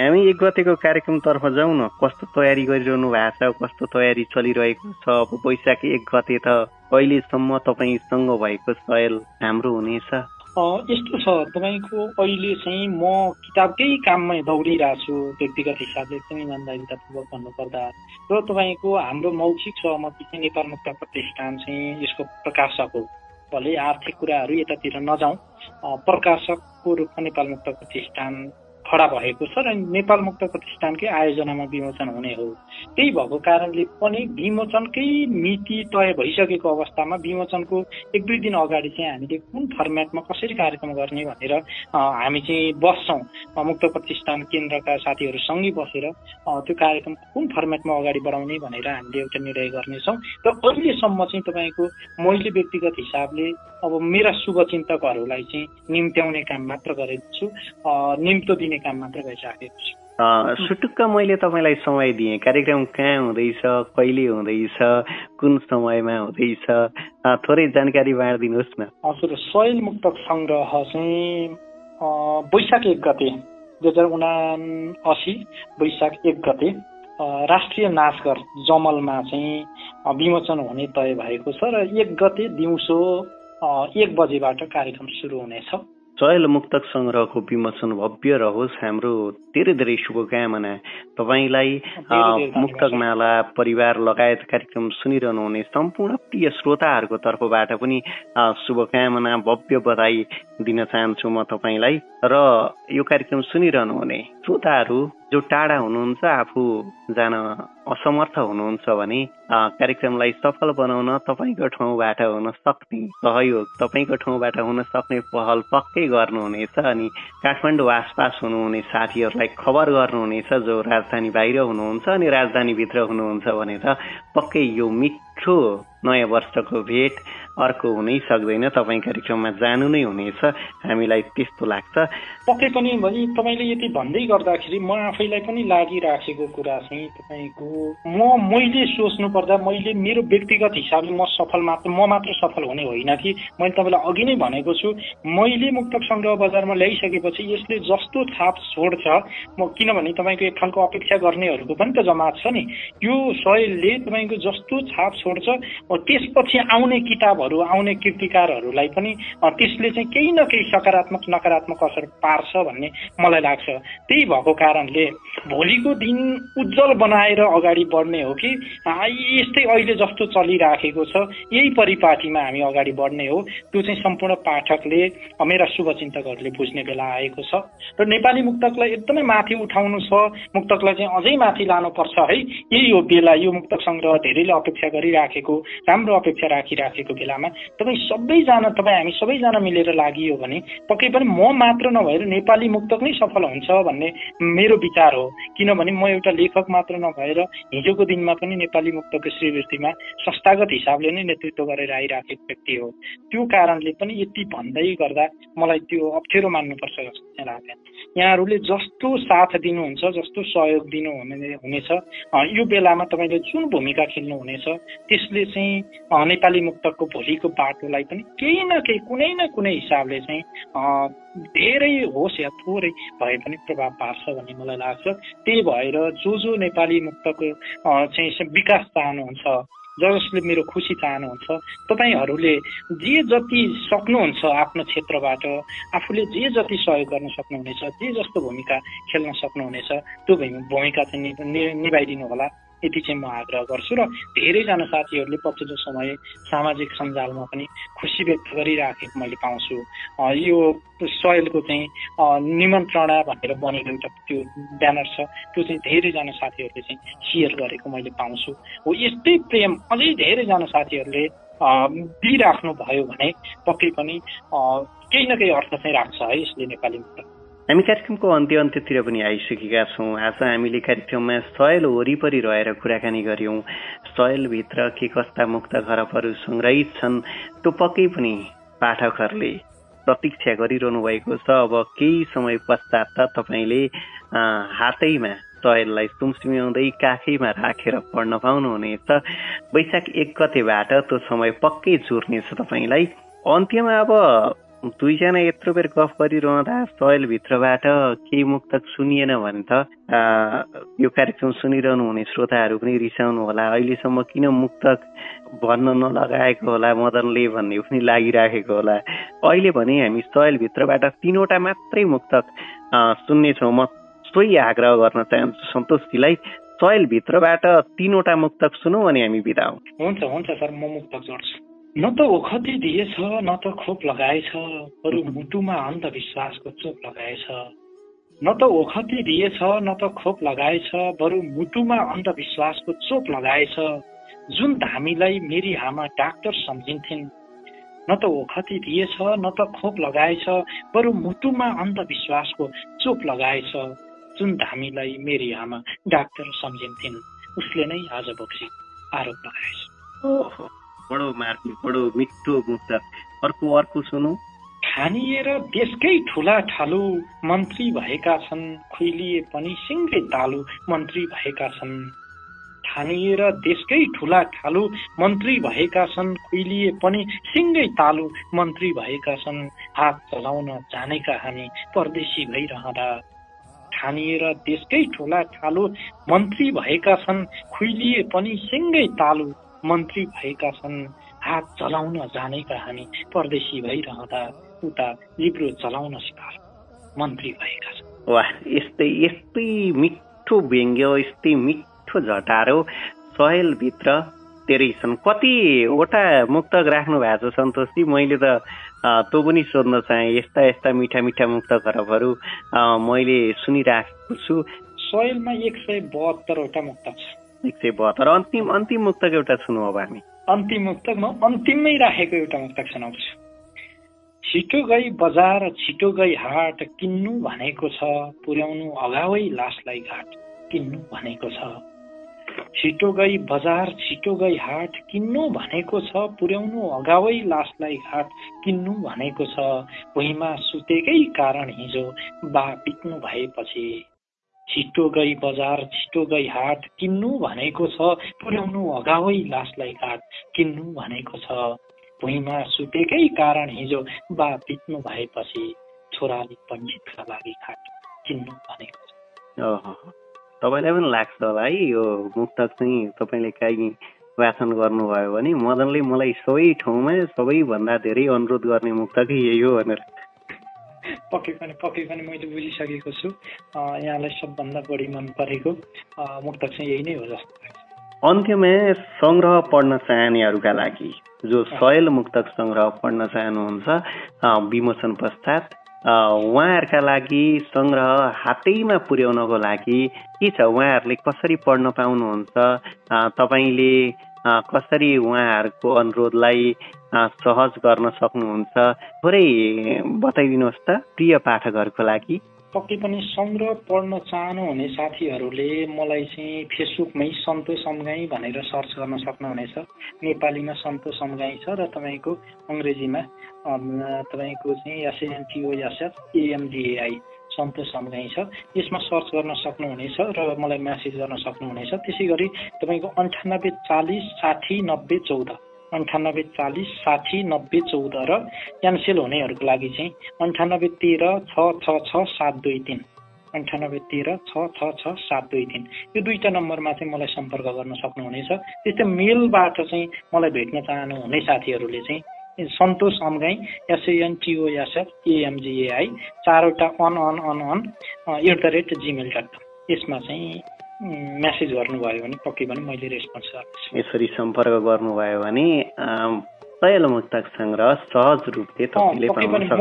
हामी एक गतेको कार्यक्रमतर्फ जाउँ न। कस्तो तयारी गरिरहनु भएको छ? कस्तो तयारी चलिरहेको छ? अब वैशाख एक गते त अहिलेसम्म तपाईँसँग भएको सयल हाम्रो हुनेछ। यस्तो छ। तपाईँको अहिले चाहिँ म किताबकै काममा दौडिरहेको छु व्यक्तिगत हिसाबले। एकदमै इमान्दारितापूर्वक भन्नुपर्दा। र तपाईँको हाम्रो मौखिक सहमति चाहिँ नेपाल मुक्त प्रतिष्ठान चाहिँ यसको प्रकाशक हो। भले आर्थिक कुराहरू यतातिर नजाउँ। प्रकाशकको रूपमा नेपाल मुक्त प्रतिष्ठान खडा भएको छ र नेपाल मुक्त प्रतिष्ठानकै आयोजनामा विमोचन हुने हो। त्यही भएको कारणले पनि विमोचनकै मिति तय भइसकेको अवस्थामा विमोचनको एक दुई दिन अगाडि चाहिँ हामीले कुन फर्मेटमा कसरी कार्यक्रम गर्ने भनेर हामी चाहिँ बस्छौँ। मुक्त प्रतिष्ठान केन्द्रका साथीहरूसँगै बसेर त्यो कार्यक्रम कुन फर्मेटमा अगाडि बढाउने भनेर हामीले एउटा निर्णय गर्नेछौँ। र अहिलेसम्म चाहिँ तपाईँको मैले व्यक्तिगत हिसाबले अब मेरा शुभचिन्तकहरूलाई चाहिँ निम्त्याउने काम मात्र गरेको छु। निम्तो दिने काम मात्र गरिराखेको छु। सुटुक्क मैले तपाईँलाई समय दिएँ। कार्यक्रम कहाँ हुँदैछ कहिले हुँदैछ कुन समयमा हुँदैछ? थोरै जानकारी बाँडिदिनुहोस् न। हजुर सोइल मुक्तक सङ्ग्रह चाहिँ वैशाख एक गते दुई हजार उना असी वैशाख एक गते राष्ट्रिय नाचघर जमलमा चाहिँ विमोचन हुने तय भएको छ र एक गते दिउँसो एक बजेबाट कार्यक्रम सुरु हुनेछ। चयल मुक्तक सङ्ग्रहको विमोचन भव्य रहोस्। हाम्रो धेरै धेरै शुभकामना। तपाईँलाई मुक्तक माला परिवार लगायत कार्यक्रम सुनिरहनुहुने सम्पूर्ण प्रिय श्रोताहरूको तर्फबाट पनि शुभकामना भव्य बधाई दिन चाहन्छु म तपाईँलाई। र यो कार्यक्रम सुनिरहनुहुने श्रोताहरू जो टाढा हुनुहुन्छ आफू जान असमर्थ हुनुहुन्छ भने कार्यक्रमलाई सफल बनाउन तपाईँको ठाउँबाट हुन सक्ने सहयोग तपाईँको ठाउँबाट हुन सक्ने पहल पक्कै गर्नुहुनेछ अनि काठमाडौँ आसपास हुनुहुने साथीहरूलाई खबर गर्नुहुनेछ जो राजधानी बाहिर हुनुहुन्छ अनि राजधानीभित्र हुनुहुन्छ भनेर पक्कै यो मिठो नयाँ वर्षको भेट अर्को हुनै सक्दैन तपाईँ कार्यक्रममा जानु नै हुनेछ। हामीलाई त्यस्तो लाग्छ। पक्कै पनि तपाईँले यति भन्दै गर्दाखेरि म आफैलाई पनि लागिराखेको कुरा चाहिँ तपाईँको म मैले सोच्नु पर्दा मैले मेरो व्यक्तिगत हिसाबले म सफल मात्र म मात्र सफल हुने होइन कि? मैले तपाईँलाई अघि नै भनेको छु मैले मुक्तक सङ्ग्रह बजारमा ल्याइसकेपछि यसले जस्तो छाप छोड्छ म किनभने तपाईँको एक खालको अपेक्षा गर्नेहरूको पनि त जमात छ नि। यो शैलले तपाईँको जस्तो छाप छोड्छ त्यसपछि आउने किताबहरू आउने कृतिकारहरूलाई पनि त्यसले चाहिँ केही न केही सकारात्मक नकारात्मक असर पार्छ भन्ने मलाई लाग्छ। त्यही भएको कारणले भोलिको दिन उज्जवल बनाएर अगाडि बढ्ने हो कि यस्तै अहिले जस्तो चलिराखेको छ यही परिपाटीमा हामी अगाडि बढ्ने हो। त्यो चाहिँ सम्पूर्ण पाठकले मेरा शुभचिन्तकहरूले बुझ्ने बेला आएको छ। र नेपाली मुक्तकलाई एकदमै माथि उठाउनु छ। मुक्तकलाई चाहिँ अझै माथि लानुपर्छ है। यही हो बेला। यो मुक्तक सङ्ग्रह धेरैले अपेक्षा गरिराखेको राम्रो अपेक्षा राखिराखेको बेलामा तपाईँ सबैजना तपाईँ हामी सबैजना मिलेर लागियो भने पक्कै पनि म मात्र नभएर नेपाली मुक्तक नै सफल हुन्छ भन्ने मेरो विचार हो। किनभने म एउटा लेखक मात्र नभएर हिजोको दिनमा पनि नेपाली मुक्तको श्रीवृत्तिमा संस्थागत हिसाबले नै नेतृत्व गरेर आइराखेको व्यक्ति हो। त्यो कारणले पनि यति भन्दै गर्दा मलाई त्यो अप्ठ्यारो मान्नुपर्छ जस्तो लाग्छ यहाँहरूले जस्तो साथ दिनुहुन्छ जस्तो सहयोग दिनु हुने हुनेछ यो बेलामा तपाईँले जुन भूमिका खेल्नुहुनेछ त्यसले चाहिँ नेपाली मुक्तकको भोलिको बाटोलाई पनि केही न केही कुनै न कुनै हिसाबले चाहिँ धेरै होस् या थोरै भए पनि प्रभाव पार्छ भन्ने मलाई लाग्छ। त्यही भएर जो जो नेपाली मुक्तको चाहिँ विकास चाहनुहुन्छ जसले मेरो खुसी चाहनुहुन्छ तपाईँहरूले जे जति सक्नुहुन्छ आफ्नो क्षेत्रबाट आफूले जे जति सहयोग गर्न सक्नुहुनेछ जे जस्तो भूमिका खेल्न सक्नुहुनेछ त्यो भूमिका चाहिँ निभाइदिनु होला यति चाहिँ म आग्रह गर्छु र धेरैजना साथीहरूले पछिल्लो समय सामाजिक सञ्जालमा पनि खुसी व्यक्त गरिराखेको मैले पाउँछु। यो सयलको चाहिँ निमन्त्रणा भनेर बनेको एउटा त्यो ब्यानर छ। त्यो चाहिँ धेरैजना साथीहरूले चाहिँ सेयर गरेको मैले पाउँछु। हो यस्तै प्रेम अझै धेरैजना साथीहरूले दिइराख्नु भयो भने पक्कै पनि केही न केही अर्थ चाहिँ राख्छ है यसले नेपाली हामी कार्यक्रमको अन्त्य अन्त्यतिर पनि आइसकेका छौँ। आज हामीले कार्यक्रममा सयल वरिपरि रहेर कुराकानी गऱ्यौँ। सयलभित्र के कस्ता मुक्त खरबहरू सङ्ग्रहित छन् त्यो पक्कै पनि पाठकहरूले प्रतीक्षा गरिरहनु भएको छ। अब केही समय पश्चात त तपाईँले हातैमा सयललाई सुमसुम्याउँदै काखैमा राखेर पढ्न पाउनुहुनेछ। वैशाख एक गतेबाट त्यो समय पक्कै जोर्नेछ तपाईँलाई। अन्त्यमा अब दुईजना यत्रो बेर गफ गरिरहँदा सयलभित्रबाट केही मुक्तक सुनिएन भने त यो कार्यक्रम सुनिरहनु हुने श्रोताहरू पनि रिसाउनु होला। अहिलेसम्म किन मुक्तक भन्न नलगाएको होला मदनले भन्ने पनि लागिराखेको होला। अहिले भने हामी सयलभित्रबाट तिनवटा मात्रै मुक्तक सुन्नेछौँ। म सोही आग्रह गर्न चाहन्छु सन्तोषजीलाई सयलभित्रबाट तिनवटा मुक्तक सुनौँ अनि हामी बिदा हुन्छ हुन्छ सर म मुक्तक जोड्छु। न त ओखती दिएछ न त खोप लगाएछ बरु मुटुमा अन्धविश्वासको चोप लगाएछ न त ओखती दिएछ न त खोप लगाएछ बरु मुटुमा अन्धविश्वासको चोप लगाएछ जुन धामीलाई मेरी आमा डाक्टर सम्झिन्थिन्। न त ओखती दिएछ न त खोप लगाएछ बरु मुटुमा अन्धविश्वासको चोप लगाएछ जुन धामीलाई मेरी आमा डाक्टर सम्झिन्थिन् उसले नै आज बोक्सी आरोप लगाएछ बडो मार्मिक बडो मिठो मुक्त। अर्को अर्को सुनौ। खानिएर देशकै ठुला ठालु मन्त्री भएका छन् खुइलिए पनि सिङ्गै तालु मन्त्री भएका छन्। ठानिएर देशकै ठुला ठालु मन्त्री भएका छन् खुइलिए पनि सिङ्गै तालु मन्त्री भएका छन्। हात चलाउन जानेका हामी परदेशी भइरहँदा। ठानिएर देशकै ठुला ठालु मन्त्री भएका छन् खुइलिए पनि सिङ्गै तालु मन्त्री भएका छन्। हात चलाउन जानेका हामी परदेशी भइरहँदा उता जिब्रो चलाउन सिकाल मन्त्री भएका छन्। वाह यस्तै यस्तै मिठो व्यङ्ग्य यस्तै मिठो झटारो सहेलभित्र धेरै छन्। कतिवटा मुक्तक राख्नु भएको छ सन्तोषजी? मैले त तँ पनि सोध्न चाहे यस्ता यस्ता मिठा मिठा मुक्त खरबहरू मैले सुनिराखेको छु। सयलमा एक सय बहत्तरवटा मुक्त छ। एक सय बहत्तर अन्तिम अन्तिम मुक्तक एउटा सुनौ अब हामी। अन्तिम मुक्तक म अन्तिममै राखेको एउटा मुक्तक सुनाउँछु। छिटो गई बजार छिटो गई हाट किन्नु भनेको छ पुर्याउनु अगावै लासलाई घाट किन्नु भनेको छ। छिटो गई बजार छिटो गई हाट किन्नु भनेको छ पुर्याउनु अगावै लासलाई घाट किन्नु भनेको छ। भुइँमा सुतेकै कारण हिजो बा बित्नु भएपछि छिटो गई बजार छिटो गई हाट किन्नु भनेको छ पुर्याउनु अगावै लासलाई घाट किन्नु भनेको छ। भुइँमा सुतेकै कारण हिजो बा बित्नु भएपछि छोराले पण्डितका लागि घाट किन्नु भनेको छ। तपाईँलाई पनि लाग्छ होला है यो मुक्तक चाहिँ तपाईँले काहीँ वाचन गर्नुभयो भने मदनले मलाई सबै ठाउँमा सबैभन्दा धेरै अनुरोध गर्ने मुक्तकै यही हो भनेर। पक्कै पनि पक्कै पनि मैले बुझिसकेको छु। यहाँलाई सबभन्दा बढी मन परेको मुक्त चाहिँ यही नै हो जस्तो लाग्छ। अन्त्यमा सङ्ग्रह पढ्न चाहनेहरूका लागि जो सयल मुक्तक सङ्ग्रह पढ्न चाहनुहुन्छ विमोचन पश्चात उहाँहरूका लागि सङ्ग्रह हातैमा पुर्याउनको लागि के छ? उहाँहरूले कसरी पढ्न पाउनुहुन्छ? तपाईँले कसरी उहाँहरूको अनुरोधलाई सहज गर्न सक्नुहुन्छ। थोरै बताइदिनुहोस् त प्रिय पाठकहरूको लागि। पक्कै पनि सङ्ग्रह पढ्न चाहनुहुने साथीहरूले मलाई चाहिँ फेसबुकमै सन्तोष समगाई भनेर सर्च गर्न सक्नुहुनेछ। नेपालीमा सन्तोष समगाई छ र तपाईँको अङ्ग्रेजीमा तपाईँको चाहिँ एसएनटिओएसएफ एएमडिएआई सन्तोष समगाई छ। यसमा सर्च गर्न सक्नुहुनेछ र मलाई म्यासेज गर्न सक्नुहुनेछ। त्यसै गरी तपाईँको अन्ठानब्बे चालिस साठी नब्बे चौध। अन्ठानब्बे चालिस साठी नब्बे चौध र क्यान्सेल हुनेहरूको लागि चाहिँ अन्ठानब्बे तेह्र छ छ छ सात दुई तिन। अन्ठानब्बे तेह्र छ छ छ सात दुई तिन। यो दुईवटा नम्बरमा चाहिँ मलाई सम्पर्क गर्न सक्नुहुनेछ। त्यस्तै मेलबाट चाहिँ मलाई भेट्न चाहनुहुने साथीहरूले चाहिँ सन्तोष Amgai S N T O S F A M G A I चारवटा one one one one at the rate Gmail dot com. यसमा चाहिँ म्यासेज गर्नुभयो भने पक्कै पनि मैले रेस्पोन्स गर्नेछु यसरी सम्पर्क गर्नुभयो भने दयालु मुक्तक सङ्ग्रह सहज रूपले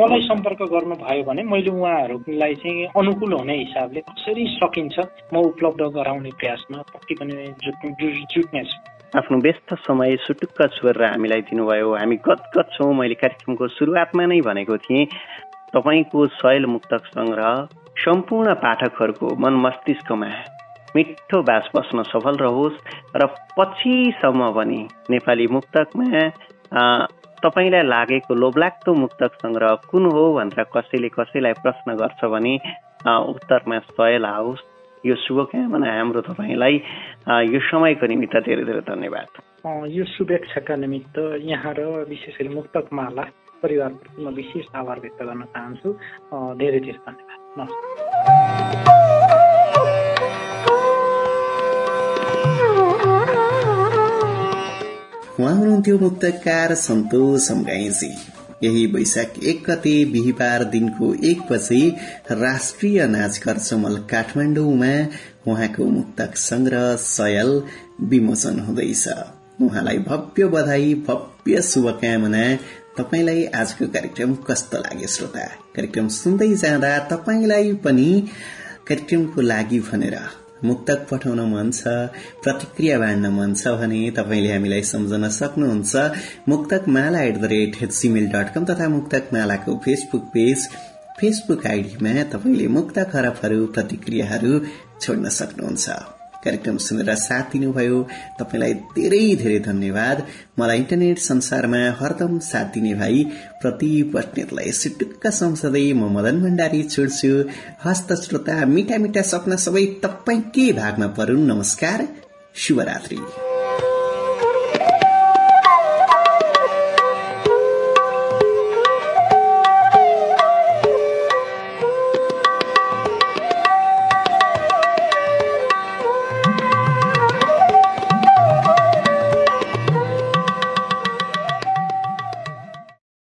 मलाई सम्पर्क गर्नुभयो भने मैले उहाँहरूलाई चाहिँ अनुकूल हुने हिसाबले कसरी सकिन्छ म उपलब्ध गराउने प्रयासमा पक्कै पनि जुट्नेछु। आफ्नो व्यस्त समय सुटुक्क छोडेर हामीलाई दिनुभयो। हामी गदगद छौँ मैले कार्यक्रमको सुरुवातमा नै भनेको थिएँ। तपाईँको सयल मुक्तक सङ्ग्रह सम्पूर्ण पाठकहरूको मन मस्तिष्कमा मिठो बास बस्न सफल रहोस्। र पछिसम्म पनि नेपाली मुक्तकमा तपाईँलाई लागेको लोभलाग्दो मुक्तक सङ्ग्रह कुन हो भनेर कसैले कसैलाई प्रश्न गर्छ भने उत्तरमा सयल आओस् यो शुभकामना हाम्रो तपाईँलाई। यो समयको निमित्त धेरै धेरै धन्यवाद। यो शुभेच्छाका निमित्त यहाँ र विशेष गरी मुक्तक माला परिवारप्रति म विशेष आभार व्यक्त गर्न चाहन्छु। धेरै धेरै धन्यवाद। नमस्कार। उहाँ हुनुहुन्थ्यो मुक्तकार सन्तोष समगाईजी यही वैशाख एक गते बिहिबार दिनको एक बजे राष्ट्रिय नाच करचमल काठमाडौँमा उहाँको मुक्तक संग्रह सयल विमोचन हुँदैछ। उहाँलाई भव्य बधाई भव्य शुभकामना। तपाईँलाई आजको कार्यक्रम कस्तो लाग्यो श्रोता? कार्यक्रम सुन्दै जाँदा तपाईँलाई पनि कार्यक्रमको लागि भनेर मुक्तक पठाउन मन छ प्रतिक्रिया बाँड्न मन छ भने तपाईँले हामीलाई सम्झन सक्नुहुन्छ। मुक्तक माला at the rate Gmail dot com तथा मुक्तक मालाको फेसबुक पेज फेसबुक आइडीमा तपाईँले मुक्त खरबहरू प्रतिक्रियाहरू छोड्न सक्नुहुन्छ। कार्यक्रम सुनेर साथ दिनुभयो। तपाईँलाई धेरै धेरै धन्यवाद। मलाई इन्टरनेट संसारमा हरदम साथ दिने भाइ प्रति बस्नेतलाई सिटुक्क सम्झँदै म मदन भण्डारी छोड्छु। हस्त श्रोता मिठा मिठा सपना सबै तपाईँ के भागमा परून्। नमस्कार। शुभरात्री।